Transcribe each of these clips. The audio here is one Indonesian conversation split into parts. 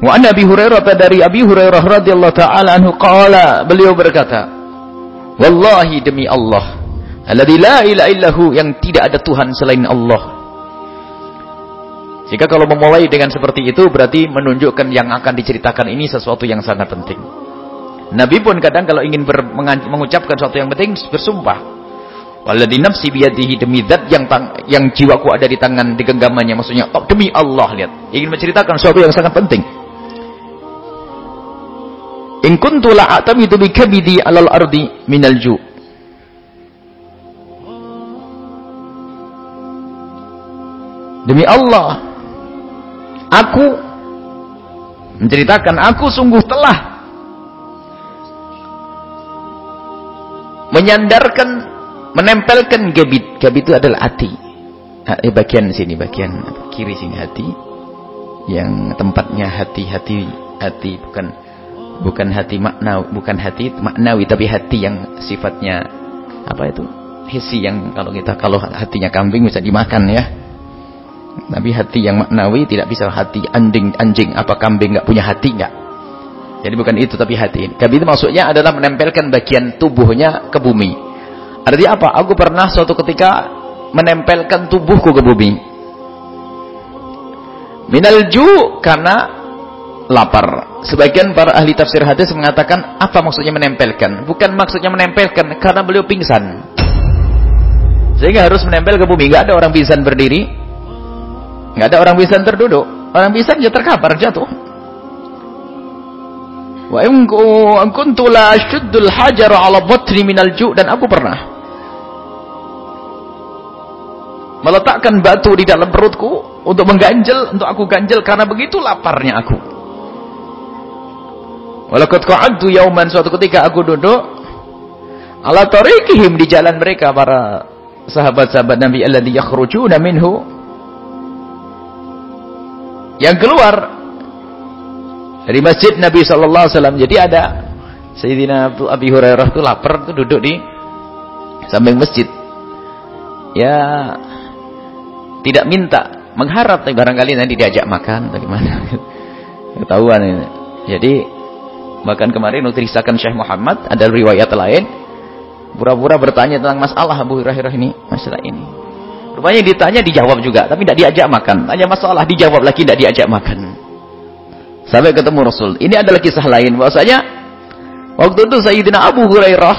Wa an Abi Hurairah dari Abi Hurairah radhiyallahu taala anhu qala beliau berkata Wallahi demi Allah alladzi la ilaha illahu yang tidak ada Tuhan selain Allah jika kalau memulai dengan seperti itu berarti menunjukkan yang akan diceritakan ini sesuatu yang sangat penting. Nabi pun kadang kalau ingin ber, mengucapkan sesuatu yang penting bersumpah. Walladzi nafsi biyadihi demi zat yang tang, yang jiwaku ada di tangan di genggamannya maksudnya oh, demi Allah lihat ingin menceritakan sesuatu yang sangat penting. In kuntu la'atamidu bi kabidi 'alal ardi minal ju' Demi Allah Aku menceritakan aku sungguh telah menyandarkan menempelkan gabit. Gabit itu adalah hati. Eh, bagian sini, bagian kiri sini hati. Yang tempatnya hati-hati hati bukan bukan hati makna bukan hati maknawi tapi hati yang sifatnya apa itu hisi yang kalau kita kalau hatinya kambing bisa dimakan ya tapi hati yang maknawi tidak bisa hati anjing anjing apa kambing nggak punya hati nggak. Jadi bukan itu tapi hati. Kabi itu maksudnya adalah menempelkan bagian tubuhnya ke bumi. Artinya apa? Aku pernah suatu ketika menempelkan tubuhku ke bumi. Minal ju karena lapar. Sebagian para ahli tafsir hadis mengatakan apa maksudnya menempelkan? Bukan maksudnya menempelkan karena beliau pingsan. Sehingga harus menempel ke bumi. Enggak ada orang pingsan berdiri. Nggak ada orang bisa terduduk. Orang bisa ya terkapar jatuh. Wa in kuntu la ashuddul hajar ala batni minal ju' dan aku pernah meletakkan batu di dalam perutku untuk mengganjel, untuk aku ganjel karena begitu laparnya aku. Walaqad qa'adtu yauman suatu ketika aku duduk ala tariqihim di jalan mereka para sahabat-sahabat Nabi alladhi yakhrujuna minhu yang keluar dari masjid Nabi sallallahu alaihi wasallam. Jadi ada Sayyidina Abi Hurairah itu lapar tuh duduk di samping masjid. Ya tidak minta, mengharap tapi barangkali nanti diajak makan bagaimana. Ketahuan ini. Jadi bahkan kemarin nutrisakan Syekh Muhammad ada riwayat lain pura-pura bertanya tentang masalah Abu Hurairah ini, masalah ini. Rupanya ditanya dijawab juga, tapi tidak diajak makan. Tanya masalah dijawab lagi tidak diajak makan. Sampai ketemu Rasul. Ini adalah kisah lain bahwasanya waktu itu Sayyidina Abu Hurairah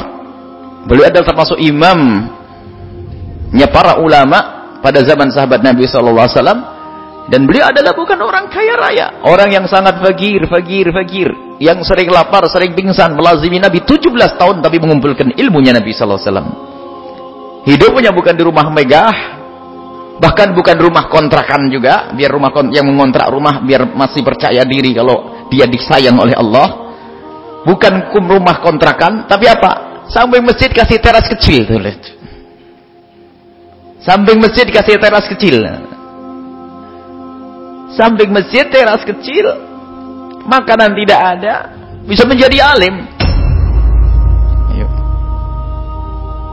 beliau adalah termasuk imamnya para ulama pada zaman sahabat Nabi wasallam dan beliau adalah bukan orang kaya raya, orang yang sangat fakir, fakir, fakir, yang sering lapar, sering pingsan, melazimi Nabi 17 tahun tapi mengumpulkan ilmunya Nabi sallallahu. Hidupnya bukan di rumah megah, bahkan bukan rumah kontrakan juga biar rumah yang mengontrak rumah biar masih percaya diri kalau dia disayang oleh Allah. Bukan rumah kontrakan tapi apa? Samping masjid kasih teras kecil tuh samping masjid kasih teras kecil. Samping masjid teras kecil makanan tidak ada bisa menjadi alim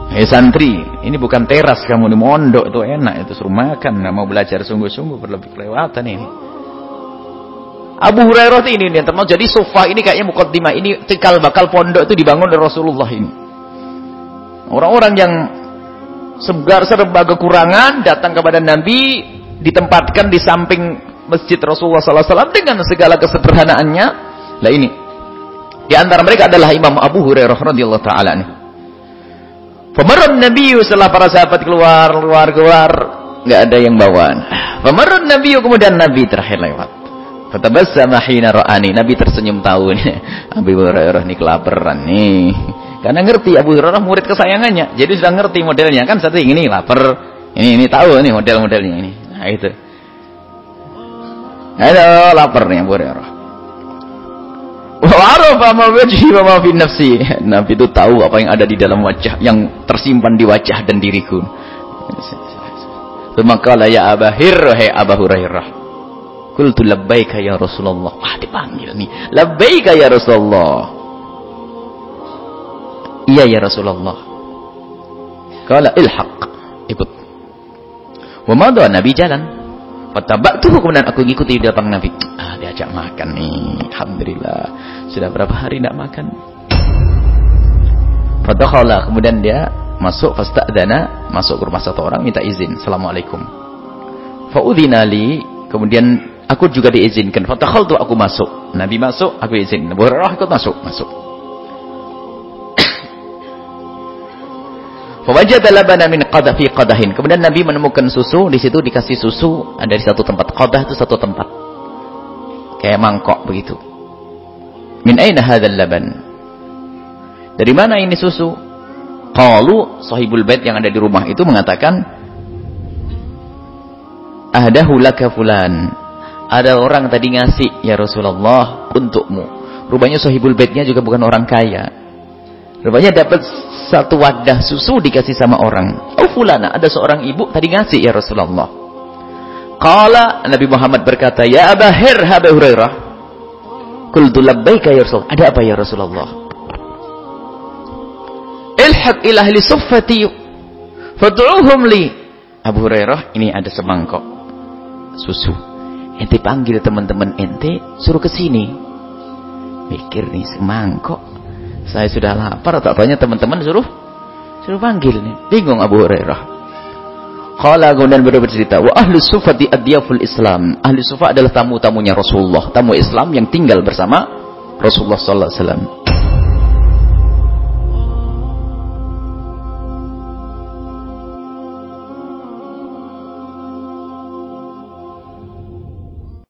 Hei santri, ini bukan teras kamu di mondok itu enak itu suruh makan, nggak mau belajar sungguh-sungguh berlebih kelewatan ini. Abu Hurairah ini yang termasuk jadi sofa ini kayaknya mukaddimah ini cikal bakal pondok itu dibangun oleh Rasulullah ini. Orang-orang yang segar serba kekurangan datang kepada Nabi ditempatkan di samping masjid Rasulullah SAW dengan segala kesederhanaannya. Lah ini di antara mereka adalah Imam Abu Hurairah radhiyallahu taala Pemerun Nabi setelah para sahabat keluar, keluar, keluar, nggak ada yang bawa. Pemerun Nabi kemudian Nabi terakhir lewat. Fatabassama hina ra'ani. Nabi tersenyum tahu nih. Abu Hurairah ini kelaparan nih. Karena ngerti Abu Hurairah murid kesayangannya. Jadi sudah ngerti modelnya kan satu ini lapar. Ini ini tahu nih model-modelnya ini. Nah itu. Halo, lapar nih Abu Hurairah. Wa'arafa ma wajhi wa ma fi nafsi. Nabi itu tahu apa yang ada di dalam wajah, yang tersimpan di wajah dan diriku. Maka ya Abahir, hai Abu Hurairah. Qultu labbaika ya Rasulullah. Wah, dipanggil nih. Labbaika ya Rasulullah. Iya ya Rasulullah. Kala ilhaq. Ikut. Wa madha Nabi jalan. Tuh kemudian aku ikuti di belakang Nabi. Ah, diajak makan nih. Alhamdulillah. Sudah berapa hari tidak makan? Fadakhala kemudian dia masuk fasta'dana, masuk ke rumah satu orang minta izin. Assalamualaikum. Fa'udhina li, kemudian aku juga diizinkan. tuh aku masuk. Nabi masuk, aku izin. Abu Hurairah ikut masuk, masuk. Fawajada min qadah fi qadahin. Kemudian Nabi menemukan susu, di situ dikasih susu ada di satu tempat. Qadah itu satu tempat. Kayak mangkok begitu. Min aina hadzal laban? Dari mana ini susu? Qalu sahibul bait yang ada di rumah itu mengatakan Ahdahu laka fulan. Ada orang tadi ngasih ya Rasulullah untukmu. Rupanya sahibul baitnya juga bukan orang kaya. Rupanya dapat satu wadah susu dikasih sama orang. Oh fulana, ada seorang ibu tadi ngasih ya Rasulullah. Qala Nabi Muhammad berkata, "Ya Aba Hir Abu Hurairah." Qultu labbaika ya Rasul. Ada apa ya Rasulullah? Ilhaq ila ahli suffati fad'uhum li. Abu Hurairah, ini ada semangkok susu. Ente panggil teman-teman ente, suruh ke sini. Mikir nih semangkok saya sudah lapar, tak tanya teman-teman suruh suruh panggil nih. Bingung Abu Hurairah. Qala kemudian bercerita, wa ahli sufati adyaful Islam. Ahli sufa adalah tamu-tamunya Rasulullah, tamu Islam yang tinggal bersama Rasulullah sallallahu alaihi wasallam.